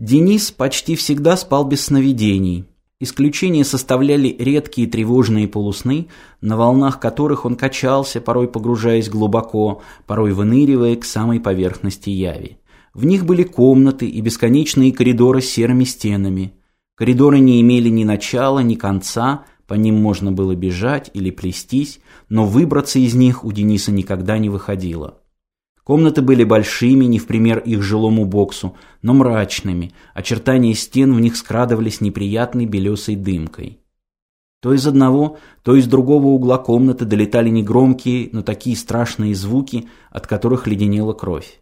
Денис почти всегда спал без сновидений. Исключение составляли редкие тревожные полусны, на волнах которых он качался, порой погружаясь глубоко, порой выныривая к самой поверхности яви. В них были комнаты и бесконечные коридоры с серыми стенами. Коридоры не имели ни начала, ни конца, по ним можно было бежать или плестись, но выбраться из них у Дениса никогда не выходило. Комнаты были большими, не в пример их жилому боксу, но мрачными, очертания стен в них скрадывались неприятной белесой дымкой. То из одного, то из другого угла комнаты долетали негромкие, но такие страшные звуки, от которых леденела кровь.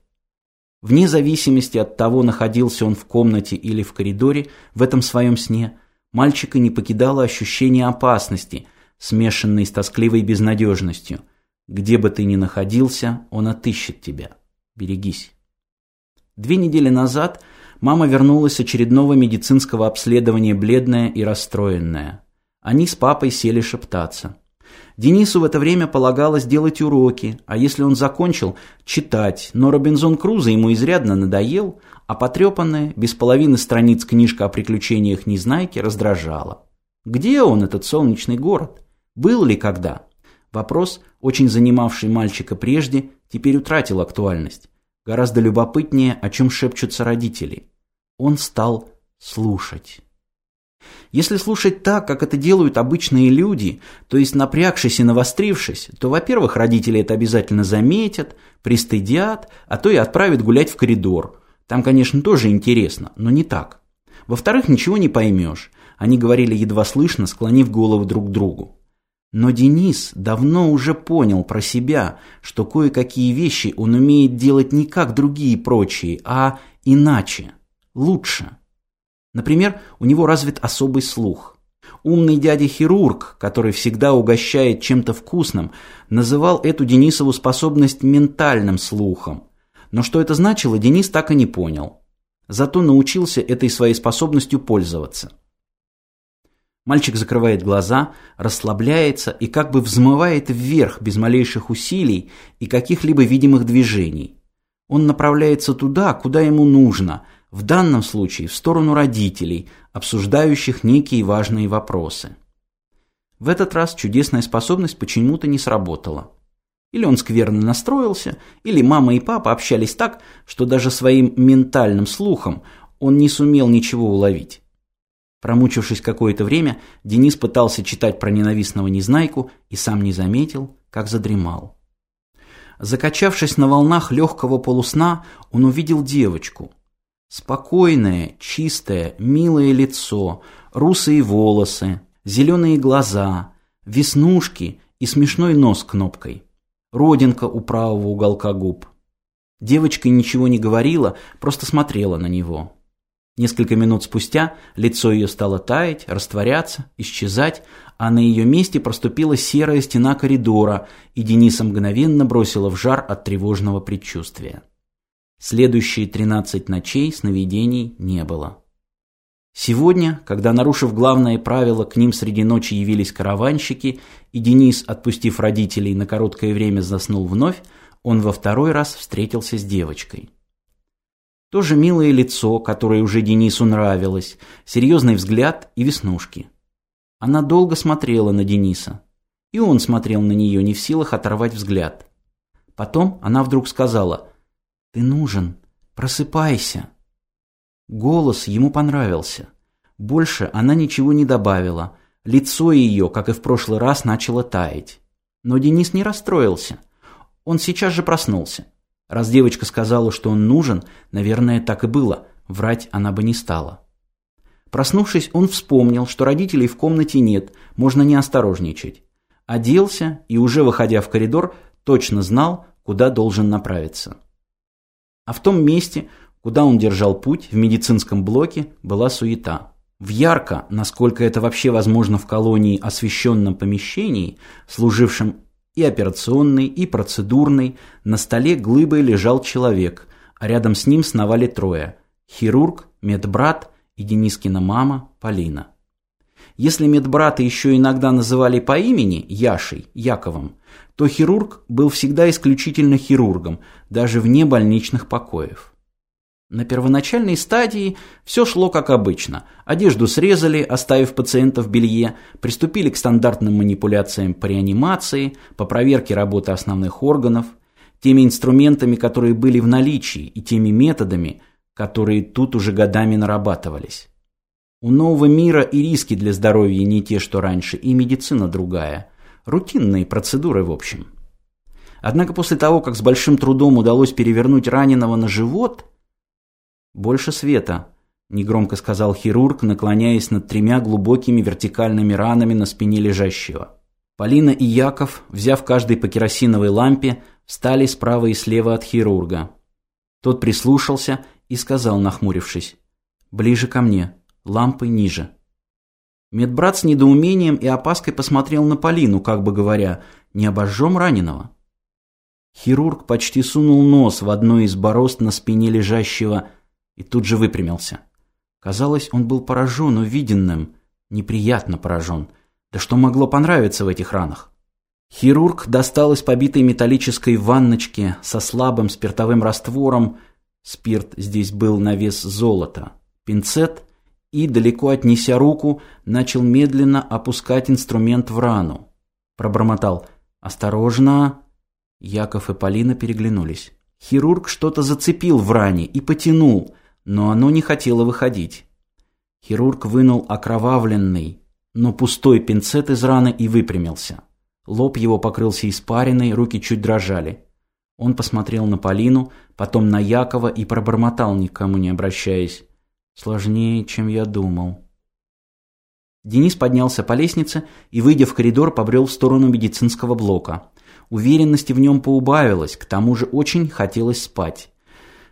Вне зависимости от того, находился он в комнате или в коридоре, в этом своем сне, мальчика не покидало ощущение опасности, смешанной с тоскливой безнадежностью – где бы ты ни находился, он отыщет тебя. Берегись. Две недели назад мама вернулась с очередного медицинского обследования бледная и расстроенная. Они с папой сели шептаться. Денису в это время полагалось делать уроки, а если он закончил, читать, но Робинзон Крузо ему изрядно надоел, а потрепанная, без половины страниц книжка о приключениях Незнайки раздражала. Где он, этот солнечный город? Был ли когда? Вопрос, очень занимавший мальчика прежде, теперь утратил актуальность. Гораздо любопытнее, о чем шепчутся родители. Он стал слушать. Если слушать так, как это делают обычные люди, то есть напрягшись и навострившись, то, во-первых, родители это обязательно заметят, пристыдят, а то и отправят гулять в коридор. Там, конечно, тоже интересно, но не так. Во-вторых, ничего не поймешь. Они говорили едва слышно, склонив головы друг к другу. Но Денис давно уже понял про себя, что кое-какие вещи он умеет делать не как другие прочие, а иначе, лучше. Например, у него развит особый слух. Умный дядя-хирург, который всегда угощает чем-то вкусным, называл эту Денисову способность ментальным слухом. Но что это значило, Денис так и не понял. Зато научился этой своей способностью пользоваться. Мальчик закрывает глаза, расслабляется и как бы взмывает вверх без малейших усилий и каких-либо видимых движений. Он направляется туда, куда ему нужно, в данном случае в сторону родителей, обсуждающих некие важные вопросы. В этот раз чудесная способность почему-то не сработала. Или он скверно настроился, или мама и папа общались так, что даже своим ментальным слухом он не сумел ничего уловить. Промучившись какое-то время, Денис пытался читать про ненавистного Незнайку и сам не заметил, как задремал. Закачавшись на волнах легкого полусна, он увидел девочку. Спокойное, чистое, милое лицо, русые волосы, зеленые глаза, веснушки и смешной нос кнопкой. Родинка у правого уголка губ. Девочка ничего не говорила, просто смотрела на него. Несколько минут спустя лицо ее стало таять, растворяться, исчезать, а на ее месте проступила серая стена коридора, и Дениса мгновенно бросила в жар от тревожного предчувствия. Следующие тринадцать ночей сновидений не было. Сегодня, когда, нарушив главное правило, к ним среди ночи явились караванщики, и Денис, отпустив родителей, на короткое время заснул вновь, он во второй раз встретился с девочкой. Тоже милое лицо, которое уже Денису нравилось, серьезный взгляд и веснушки. Она долго смотрела на Дениса. И он смотрел на нее, не в силах оторвать взгляд. Потом она вдруг сказала «Ты нужен, просыпайся». Голос ему понравился. Больше она ничего не добавила. Лицо ее, как и в прошлый раз, начало таять. Но Денис не расстроился. Он сейчас же проснулся. Раз девочка сказала, что он нужен, наверное, так и было. Врать она бы не стала. Проснувшись, он вспомнил, что родителей в комнате нет, можно не осторожничать. Оделся и, уже выходя в коридор, точно знал, куда должен направиться. А в том месте, куда он держал путь, в медицинском блоке, была суета. В ярко, насколько это вообще возможно в колонии, освещенном помещении, служившем и операционной, и процедурной, на столе глыбой лежал человек, а рядом с ним сновали трое – хирург, медбрат и Денискина мама Полина. Если медбрата еще иногда называли по имени Яшей, Яковом, то хирург был всегда исключительно хирургом, даже вне больничных покоев. На первоначальной стадии все шло как обычно. Одежду срезали, оставив пациента в белье, приступили к стандартным манипуляциям по реанимации, по проверке работы основных органов, теми инструментами, которые были в наличии, и теми методами, которые тут уже годами нарабатывались. У нового мира и риски для здоровья не те, что раньше, и медицина другая. Рутинные процедуры, в общем. Однако после того, как с большим трудом удалось перевернуть раненого на живот – «Больше света», – негромко сказал хирург, наклоняясь над тремя глубокими вертикальными ранами на спине лежащего. Полина и Яков, взяв каждый по керосиновой лампе, встали справа и слева от хирурга. Тот прислушался и сказал, нахмурившись, «Ближе ко мне, лампы ниже». Медбрат с недоумением и опаской посмотрел на Полину, как бы говоря, «Не обожжем раненого?» Хирург почти сунул нос в одну из борозд на спине лежащего и тут же выпрямился. Казалось, он был поражен увиденным, неприятно поражен. Да что могло понравиться в этих ранах? Хирург достал из побитой металлической ванночки со слабым спиртовым раствором, спирт здесь был на вес золота, пинцет и, далеко отнеся руку, начал медленно опускать инструмент в рану. Пробормотал «Осторожно!» Яков и Полина переглянулись. Хирург что-то зацепил в ране и потянул – но оно не хотело выходить. Хирург вынул окровавленный, но пустой пинцет из раны и выпрямился. Лоб его покрылся испариной, руки чуть дрожали. Он посмотрел на Полину, потом на Якова и пробормотал, никому не обращаясь. «Сложнее, чем я думал». Денис поднялся по лестнице и, выйдя в коридор, побрел в сторону медицинского блока. Уверенности в нем поубавилось, к тому же очень хотелось спать.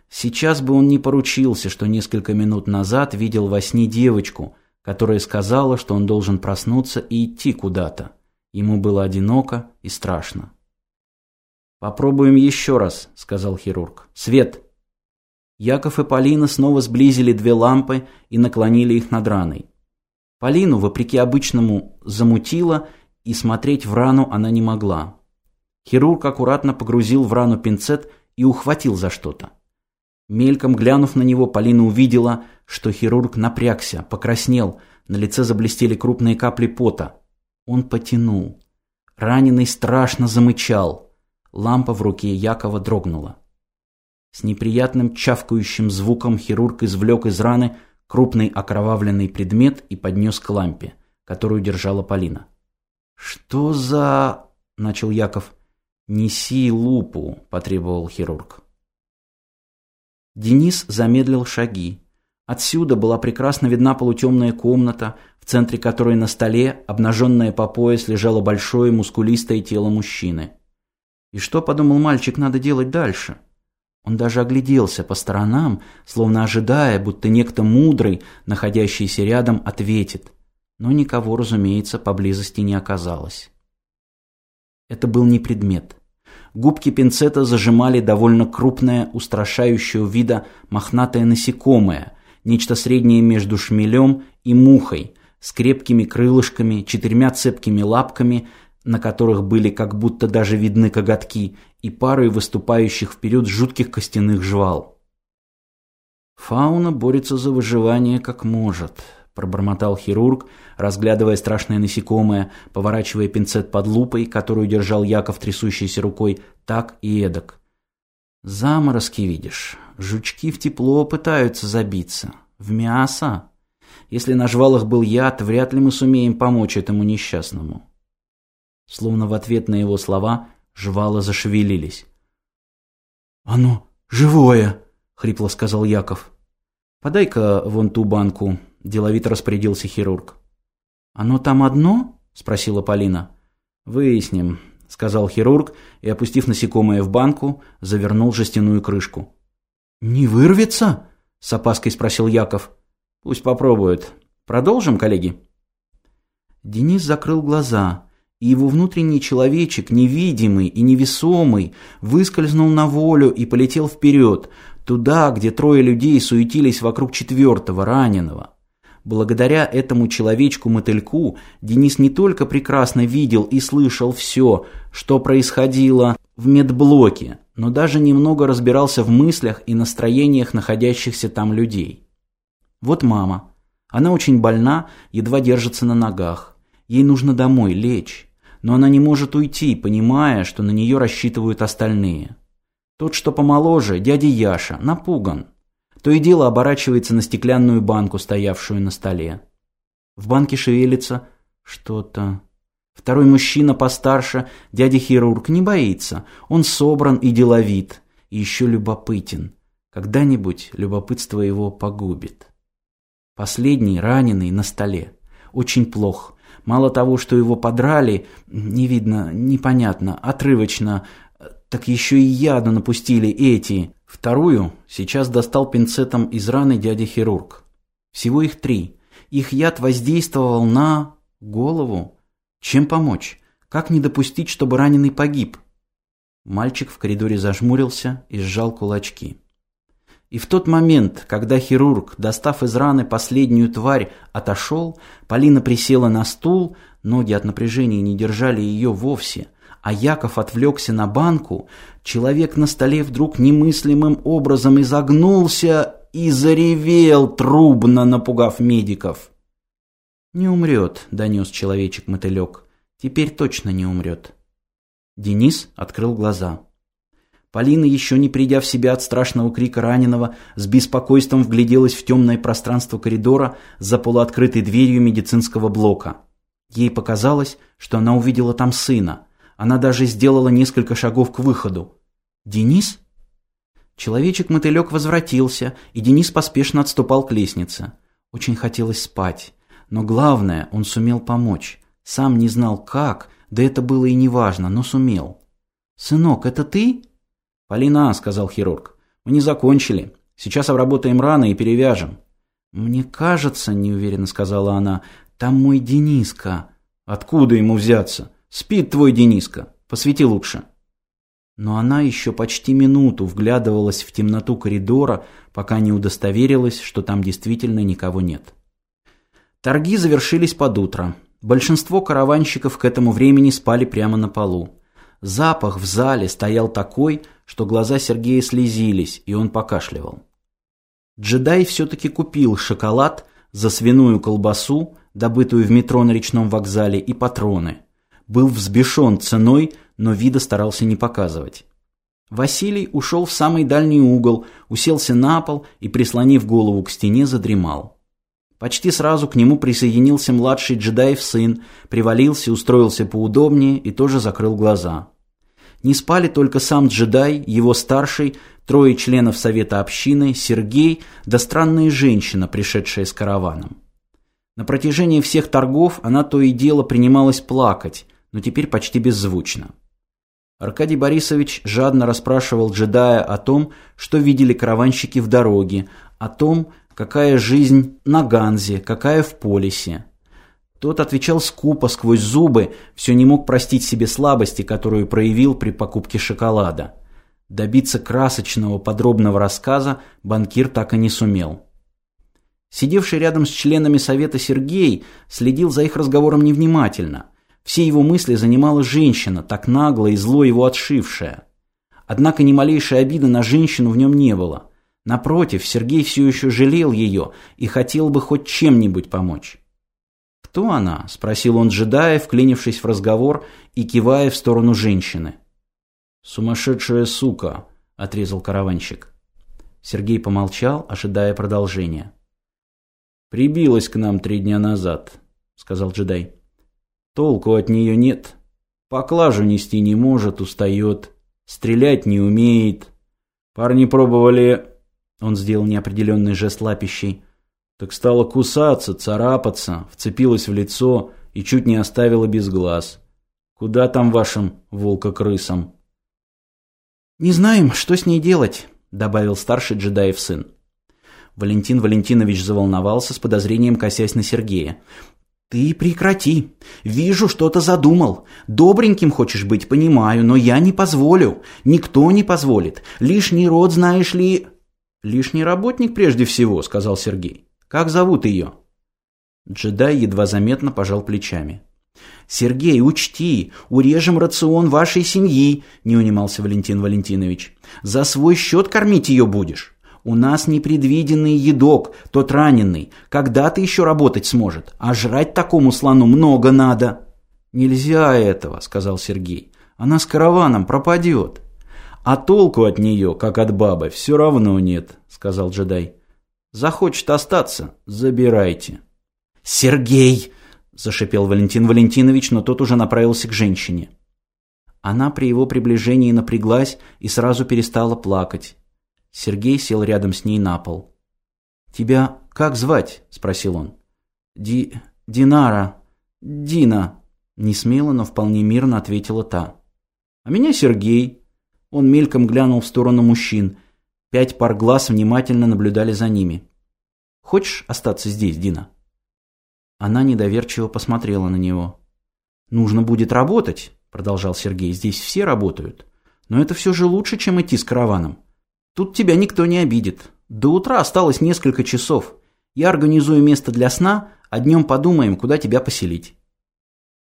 Сейчас бы он не поручился, что несколько минут назад видел во сне девочку, которая сказала, что он должен проснуться и идти куда-то. Ему было одиноко и страшно. «Попробуем еще раз», — сказал хирург. «Свет!» Яков и Полина снова сблизили две лампы и наклонили их над раной. Полину, вопреки обычному, замутило, и смотреть в рану она не могла. Хирург аккуратно погрузил в рану пинцет и ухватил за что-то. Мельком глянув на него, Полина увидела, что хирург напрягся, покраснел, на лице заблестели крупные капли пота. Он потянул. Раненый страшно замычал. Лампа в руке Якова дрогнула. С неприятным чавкающим звуком хирург извлек из раны крупный окровавленный предмет и поднес к лампе, которую держала Полина. «Что за...» — начал Яков. «Неси лупу», — потребовал хирург. Денис замедлил шаги. Отсюда была прекрасно видна полутемная комната, в центре которой на столе, обнаженное по пояс, лежало большое мускулистое тело мужчины. И что, подумал мальчик, надо делать дальше? Он даже огляделся по сторонам, словно ожидая, будто некто мудрый, находящийся рядом, ответит. Но никого, разумеется, поблизости не оказалось. Это был не предмет. Губки пинцета зажимали довольно крупное, устрашающего вида мохнатое насекомое, нечто среднее между шмелем и мухой, с крепкими крылышками, четырьмя цепкими лапками, на которых были как будто даже видны коготки, и парой выступающих вперед жутких костяных жвал. Фауна борется за выживание как может пробормотал хирург, разглядывая страшное насекомое, поворачивая пинцет под лупой, которую держал Яков трясущейся рукой, так и эдак. Заморозки видишь, жучки в тепло пытаются забиться, в мясо. Если на жвалах был яд, вряд ли мы сумеем помочь этому несчастному. Словно в ответ на его слова жвала зашевелились. «Оно живое!» — хрипло сказал Яков. «Подай-ка вон ту банку», – деловито распорядился хирург. «Оно там одно?» – спросила Полина. «Выясним», – сказал хирург и, опустив насекомое в банку, завернул жестяную крышку. «Не вырвется?» – с опаской спросил Яков. «Пусть попробует. Продолжим, коллеги?» Денис закрыл глаза, и его внутренний человечек, невидимый и невесомый, выскользнул на волю и полетел вперед, туда, где трое людей суетились вокруг четвертого, раненого. Благодаря этому человечку-мотыльку Денис не только прекрасно видел и слышал все, что происходило в медблоке, но даже немного разбирался в мыслях и настроениях находящихся там людей. Вот мама. Она очень больна, едва держится на ногах. Ей нужно домой лечь, но она не может уйти, понимая, что на нее рассчитывают остальные. Тот, что помоложе, дядя Яша, напуган. То и дело оборачивается на стеклянную банку, стоявшую на столе. В банке шевелится что-то. Второй мужчина постарше, дядя-хирург, не боится. Он собран и деловит, и еще любопытен. Когда-нибудь любопытство его погубит. Последний, раненый, на столе. Очень плох. Мало того, что его подрали, не видно, непонятно, отрывочно, так еще и яду напустили эти. Вторую сейчас достал пинцетом из раны дядя-хирург. Всего их три. Их яд воздействовал на голову. Чем помочь? Как не допустить, чтобы раненый погиб? Мальчик в коридоре зажмурился и сжал кулачки. И в тот момент, когда хирург, достав из раны последнюю тварь, отошел, Полина присела на стул, ноги от напряжения не держали ее вовсе, а Яков отвлекся на банку, человек на столе вдруг немыслимым образом изогнулся и заревел, трубно напугав медиков. «Не умрет», — донес человечек-мотылек. «Теперь точно не умрет». Денис открыл глаза. Полина, еще не придя в себя от страшного крика раненого, с беспокойством вгляделась в темное пространство коридора за полуоткрытой дверью медицинского блока. Ей показалось, что она увидела там сына. Она даже сделала несколько шагов к выходу. «Денис?» Человечек-мотылек возвратился, и Денис поспешно отступал к лестнице. Очень хотелось спать. Но главное, он сумел помочь. Сам не знал как, да это было и не важно, но сумел. «Сынок, это ты?» «Полина», — сказал хирург, — «мы не закончили. Сейчас обработаем раны и перевяжем». «Мне кажется», — неуверенно сказала она, — «там мой Дениска». «Откуда ему взяться? Спит твой Дениска. Посвети лучше». Но она еще почти минуту вглядывалась в темноту коридора, пока не удостоверилась, что там действительно никого нет. Торги завершились под утро. Большинство караванщиков к этому времени спали прямо на полу. Запах в зале стоял такой, что глаза Сергея слезились, и он покашливал. Джедай все-таки купил шоколад за свиную колбасу, добытую в метро на речном вокзале, и патроны. Был взбешен ценой, но вида старался не показывать. Василий ушел в самый дальний угол, уселся на пол и, прислонив голову к стене, задремал. Почти сразу к нему присоединился младший джедаев сын, привалился, устроился поудобнее и тоже закрыл глаза. Не спали только сам джедай, его старший, трое членов совета общины, Сергей, да странная женщина, пришедшая с караваном. На протяжении всех торгов она то и дело принималась плакать, но теперь почти беззвучно. Аркадий Борисович жадно расспрашивал джедая о том, что видели караванщики в дороге, о том, какая жизнь на Ганзе, какая в Полисе. Тот отвечал скупо, сквозь зубы, все не мог простить себе слабости, которую проявил при покупке шоколада. Добиться красочного подробного рассказа банкир так и не сумел. Сидевший рядом с членами совета Сергей следил за их разговором невнимательно. Все его мысли занимала женщина, так нагло и зло его отшившая. Однако ни малейшей обиды на женщину в нем не было. Напротив, Сергей все еще жалел ее и хотел бы хоть чем-нибудь помочь. «Кто она?» – спросил он джедая, вклинившись в разговор и кивая в сторону женщины. «Сумасшедшая сука!» – отрезал караванщик. Сергей помолчал, ожидая продолжения. «Прибилась к нам три дня назад», – сказал джедай. «Толку от нее нет. Поклажу нести не может, устает. Стрелять не умеет. Парни пробовали он сделал неопределенный жест лапищей. Так стала кусаться, царапаться, вцепилась в лицо и чуть не оставила без глаз. Куда там вашим волкокрысам? «Не знаем, что с ней делать», — добавил старший джедаев сын. Валентин Валентинович заволновался с подозрением, косясь на Сергея. «Ты прекрати. Вижу, что-то задумал. Добреньким хочешь быть, понимаю, но я не позволю. Никто не позволит. Лишний род, знаешь ли...» «Лишний работник прежде всего», — сказал Сергей. «Как зовут ее?» Джедай едва заметно пожал плечами. «Сергей, учти, урежем рацион вашей семьи», – не унимался Валентин Валентинович. «За свой счет кормить ее будешь. У нас непредвиденный едок, тот раненый. Когда ты еще работать сможет? А жрать такому слону много надо». «Нельзя этого», – сказал Сергей. «Она с караваном пропадет». «А толку от нее, как от бабы, все равно нет», – сказал джедай. «Захочет остаться – забирайте». «Сергей!» – зашипел Валентин Валентинович, но тот уже направился к женщине. Она при его приближении напряглась и сразу перестала плакать. Сергей сел рядом с ней на пол. «Тебя как звать?» – спросил он. «Ди... Динара. Дина», – несмело, но вполне мирно ответила та. «А меня Сергей», он мельком глянул в сторону мужчин. Пять пар глаз внимательно наблюдали за ними. «Хочешь остаться здесь, Дина?» Она недоверчиво посмотрела на него. «Нужно будет работать», — продолжал Сергей. «Здесь все работают. Но это все же лучше, чем идти с караваном. Тут тебя никто не обидит. До утра осталось несколько часов. Я организую место для сна, а днем подумаем, куда тебя поселить».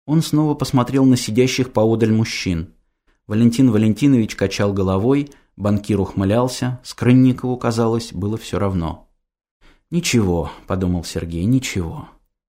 Он снова посмотрел на сидящих поодаль мужчин. Валентин Валентинович качал головой, банкир ухмылялся, Скрынникову, казалось, было все равно. «Ничего», — подумал Сергей, — «ничего».